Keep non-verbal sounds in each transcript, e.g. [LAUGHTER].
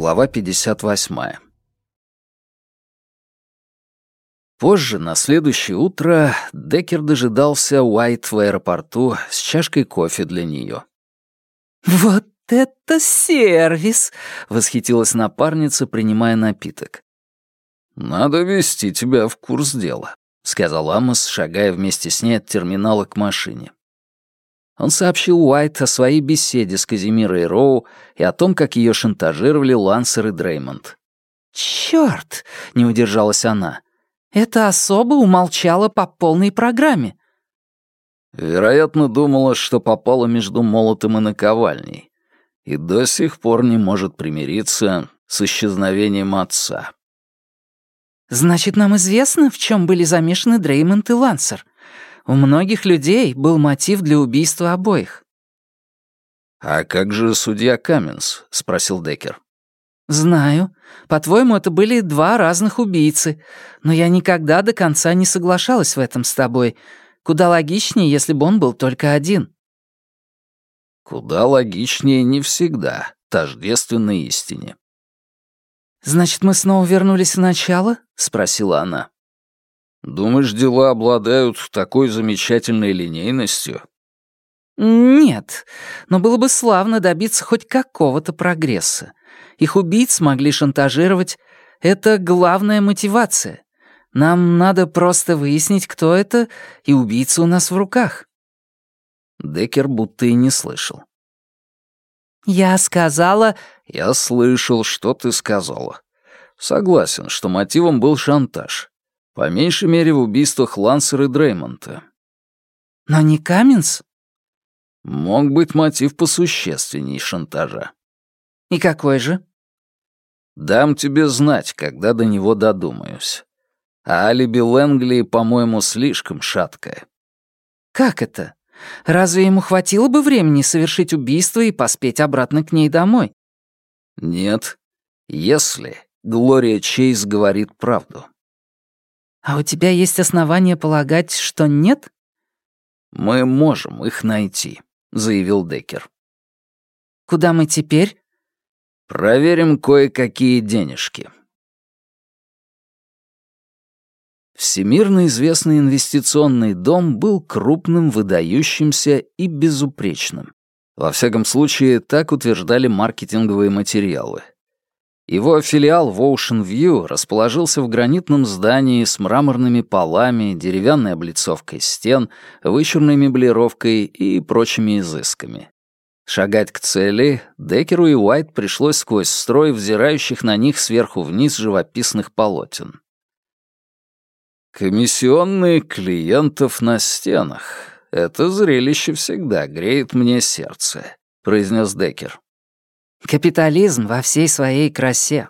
Глава 58. Позже, на следующее утро, Деккер дожидался Уайт в аэропорту с чашкой кофе для нее. «Вот это сервис!» — восхитилась напарница, принимая напиток. «Надо вести тебя в курс дела», — сказал Амос, шагая вместе с ней от терминала к машине. Он сообщил Уайт о своей беседе с Казимирой Роу и о том, как ее шантажировали Лансер и Дреймонд. «Чёрт!» — не удержалась она. «Эта особа умолчала по полной программе». Вероятно, думала, что попала между молотом и наковальней, и до сих пор не может примириться с исчезновением отца. «Значит, нам известно, в чем были замешаны Дреймонд и Лансер?» У многих людей был мотив для убийства обоих. «А как же судья Каменс?» — спросил Деккер. «Знаю. По-твоему, это были два разных убийцы. Но я никогда до конца не соглашалась в этом с тобой. Куда логичнее, если бы он был только один». «Куда логичнее не всегда, тождественной истине». «Значит, мы снова вернулись в начало?» — спросила она. Думаешь, дела обладают такой замечательной линейностью? Нет, но было бы славно добиться хоть какого-то прогресса. Их убийц могли шантажировать. Это главная мотивация. Нам надо просто выяснить, кто это, и убийца у нас в руках. Деккер будто и не слышал. «Я сказала...» «Я слышал, что ты сказала. Согласен, что мотивом был шантаж. По меньшей мере в убийствах Лансера и Дреймонта. Но не Каменс? Мог быть мотив посущественней шантажа. И какой же? Дам тебе знать, когда до него додумаюсь. А алиби Лэнгли, по-моему, слишком шаткое. Как это? Разве ему хватило бы времени совершить убийство и поспеть обратно к ней домой? Нет, если Глория Чейз говорит правду. «А у тебя есть основания полагать, что нет?» «Мы можем их найти», — заявил Деккер. «Куда мы теперь?» «Проверим кое-какие денежки». Всемирно известный инвестиционный дом был крупным, выдающимся и безупречным. Во всяком случае, так утверждали маркетинговые материалы. Его филиал в Ocean View расположился в гранитном здании с мраморными полами, деревянной облицовкой стен, вычурной меблировкой и прочими изысками. Шагать к цели Декеру и Уайт пришлось сквозь строй взирающих на них сверху вниз живописных полотен. «Комиссионные клиентов на стенах. Это зрелище всегда греет мне сердце», — произнес Декер. Капитализм во всей своей красе.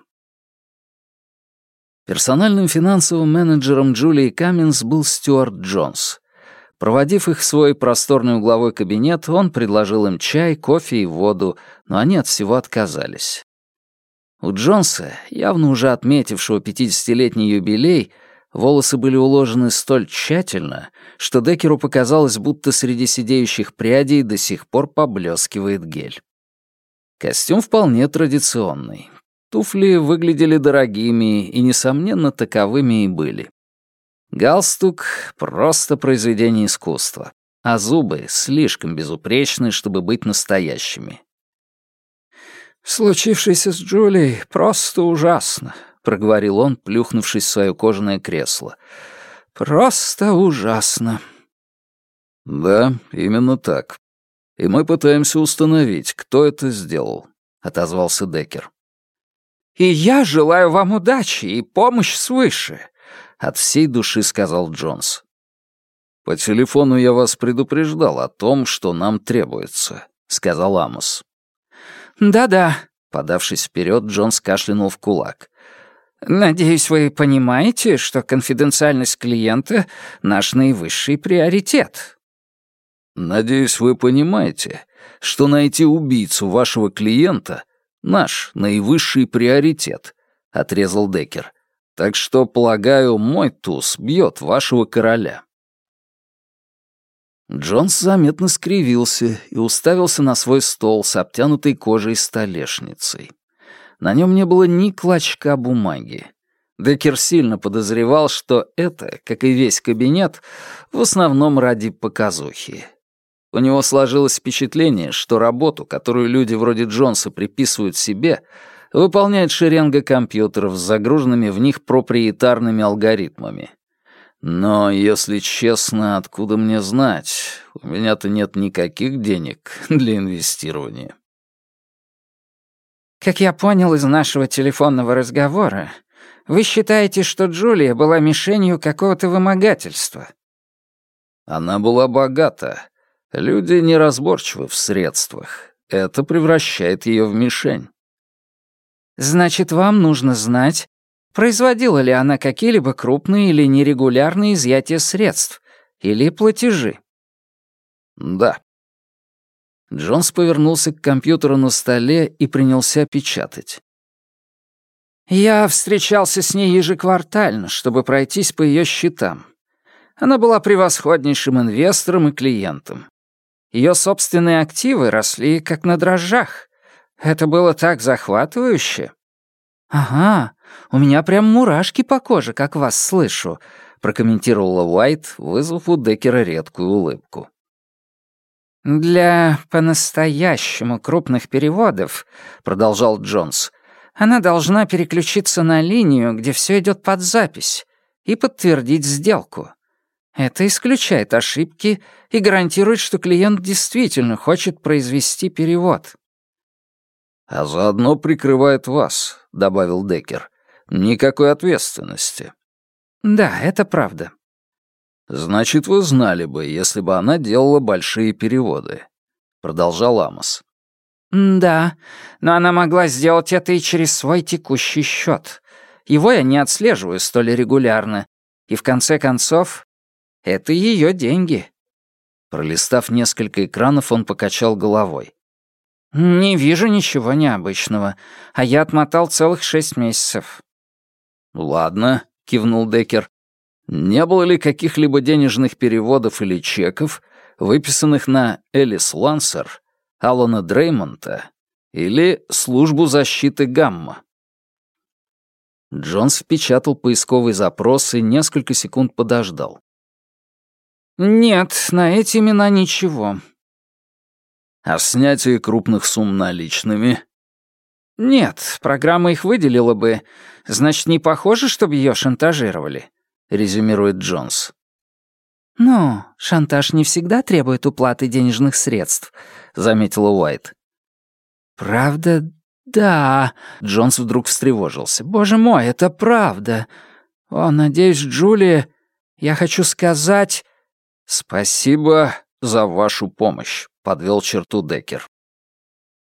Персональным финансовым менеджером Джулии Каминс был Стюарт Джонс. Проводив их в свой просторный угловой кабинет, он предложил им чай, кофе и воду, но они от всего отказались. У Джонса, явно уже отметившего 50-летний юбилей, волосы были уложены столь тщательно, что Деккеру показалось, будто среди сидеющих прядей до сих пор поблескивает гель. Костюм вполне традиционный. Туфли выглядели дорогими и, несомненно, таковыми и были. Галстук — просто произведение искусства, а зубы слишком безупречны, чтобы быть настоящими. «Случившееся с Джулией просто ужасно», — проговорил он, плюхнувшись в свое кожаное кресло. «Просто ужасно». «Да, именно так», и мы пытаемся установить, кто это сделал», — отозвался Деккер. «И я желаю вам удачи и помощь свыше», — от всей души сказал Джонс. «По телефону я вас предупреждал о том, что нам требуется», — сказал Амос. «Да-да», — подавшись вперед, Джонс кашлянул в кулак. «Надеюсь, вы понимаете, что конфиденциальность клиента — наш наивысший приоритет». Надеюсь, вы понимаете, что найти убийцу вашего клиента — наш наивысший приоритет, — отрезал Деккер. Так что, полагаю, мой туз бьет вашего короля. Джонс заметно скривился и уставился на свой стол с обтянутой кожей столешницей. На нем не было ни клочка бумаги. Деккер сильно подозревал, что это, как и весь кабинет, в основном ради показухи. У него сложилось впечатление, что работу, которую люди вроде Джонса приписывают себе, выполняет шеренга компьютеров с загруженными в них проприетарными алгоритмами. Но, если честно, откуда мне знать? У меня-то нет никаких денег [LAUGHS] для инвестирования. Как я понял из нашего телефонного разговора, вы считаете, что Джулия была мишенью какого-то вымогательства? Она была богата. Люди неразборчивы в средствах. Это превращает ее в мишень. Значит, вам нужно знать, производила ли она какие-либо крупные или нерегулярные изъятия средств или платежи. Да. Джонс повернулся к компьютеру на столе и принялся печатать. Я встречался с ней ежеквартально, чтобы пройтись по ее счетам. Она была превосходнейшим инвестором и клиентом. Ее собственные активы росли как на дрожжах. Это было так захватывающе. «Ага, у меня прям мурашки по коже, как вас слышу», прокомментировала Уайт, вызвав у Деккера редкую улыбку. «Для по-настоящему крупных переводов», — продолжал Джонс, «она должна переключиться на линию, где все идет под запись, и подтвердить сделку. Это исключает ошибки и гарантирует, что клиент действительно хочет произвести перевод». «А заодно прикрывает вас», — добавил Деккер. «Никакой ответственности». «Да, это правда», «Значит, вы знали бы, если бы она делала большие переводы», — продолжал Амос. «Да, но она могла сделать это и через свой текущий счет. Его я не отслеживаю столь регулярно. И в конце концов, это ее деньги». Пролистав несколько экранов, он покачал головой. «Не вижу ничего необычного, а я отмотал целых шесть месяцев». «Ладно», — кивнул Деккер. Не было ли каких-либо денежных переводов или чеков, выписанных на Элис Лансер, Алана Дреймонта или Службу защиты Гамма? Джонс впечатал поисковый запрос и несколько секунд подождал. «Нет, на эти имена ничего». «А снятие крупных сумм наличными?» «Нет, программа их выделила бы. Значит, не похоже, чтобы ее шантажировали. — резюмирует Джонс. «Но шантаж не всегда требует уплаты денежных средств», — заметила Уайт. «Правда, да», — Джонс вдруг встревожился. «Боже мой, это правда. О, надеюсь, Джулия, я хочу сказать...» «Спасибо за вашу помощь», — подвел черту Деккер.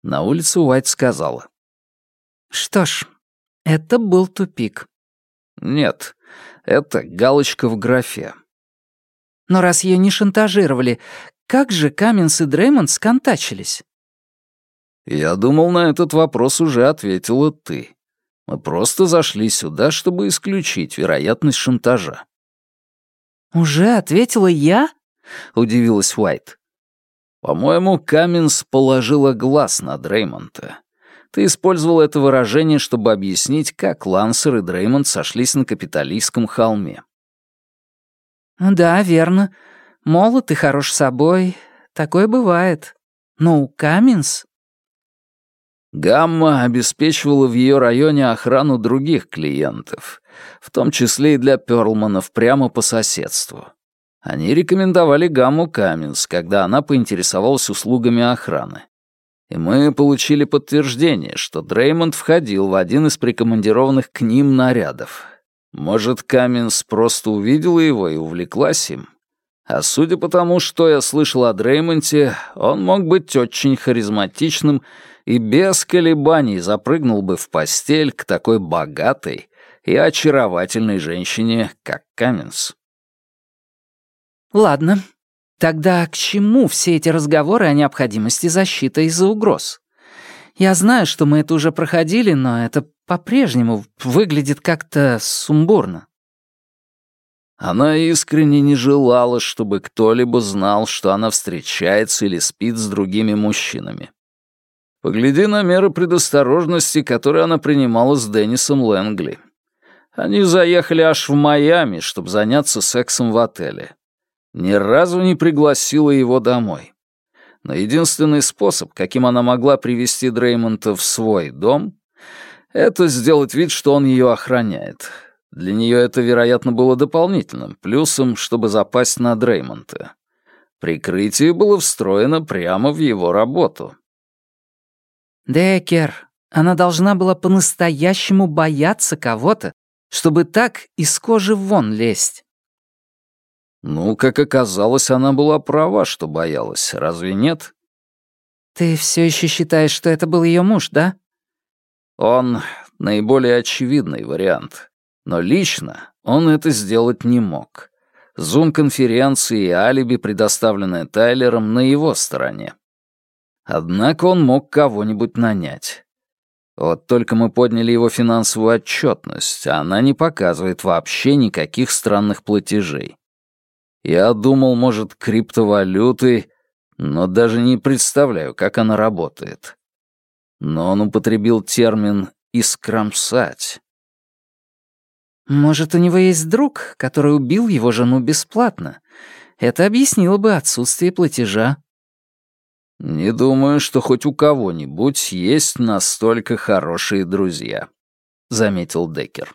На улице Уайт сказала. «Что ж, это был тупик». «Нет, это галочка в графе. Но раз ее не шантажировали, как же Каменс и Дреймонд сконтачились? Я думал, на этот вопрос уже ответила ты. Мы просто зашли сюда, чтобы исключить вероятность шантажа. «Уже ответила я?» — удивилась Уайт. «По-моему, Каменс положила глаз на Дреймонта. Ты использовал это выражение, чтобы объяснить, как Лансер и Дреймонд сошлись на Капитолийском холме. «Да, верно. Молод и хорош собой. Такое бывает. Но у Каминс...» Гамма обеспечивала в ее районе охрану других клиентов, в том числе и для Перлманов прямо по соседству. Они рекомендовали Гамму Каминс, когда она поинтересовалась услугами охраны и мы получили подтверждение, что Дреймонд входил в один из прикомандированных к ним нарядов. Может, Каменс просто увидела его и увлеклась им? А судя по тому, что я слышал о Дреймонте, он мог быть очень харизматичным и без колебаний запрыгнул бы в постель к такой богатой и очаровательной женщине, как Каменс. «Ладно, Тогда к чему все эти разговоры о необходимости защиты из-за угроз? Я знаю, что мы это уже проходили, но это по-прежнему выглядит как-то сумбурно. Она искренне не желала, чтобы кто-либо знал, что она встречается или спит с другими мужчинами. Погляди на меры предосторожности, которые она принимала с Деннисом Лэнгли. Они заехали аж в Майами, чтобы заняться сексом в отеле. Ни разу не пригласила его домой. Но единственный способ, каким она могла привести Дреймонта в свой дом, это сделать вид, что он ее охраняет. Для нее это, вероятно, было дополнительным плюсом, чтобы запасть на Дреймонта. Прикрытие было встроено прямо в его работу. «Деккер, она должна была по-настоящему бояться кого-то, чтобы так из кожи вон лезть». Ну, как оказалось, она была права, что боялась, разве нет? «Ты все еще считаешь, что это был ее муж, да?» Он наиболее очевидный вариант. Но лично он это сделать не мог. Зум-конференции и алиби, предоставленные Тайлером, на его стороне. Однако он мог кого-нибудь нанять. Вот только мы подняли его финансовую отчетность, а она не показывает вообще никаких странных платежей. Я думал, может, криптовалюты, но даже не представляю, как она работает. Но он употребил термин «искромсать». Может, у него есть друг, который убил его жену бесплатно? Это объяснило бы отсутствие платежа. Не думаю, что хоть у кого-нибудь есть настолько хорошие друзья, заметил Деккер.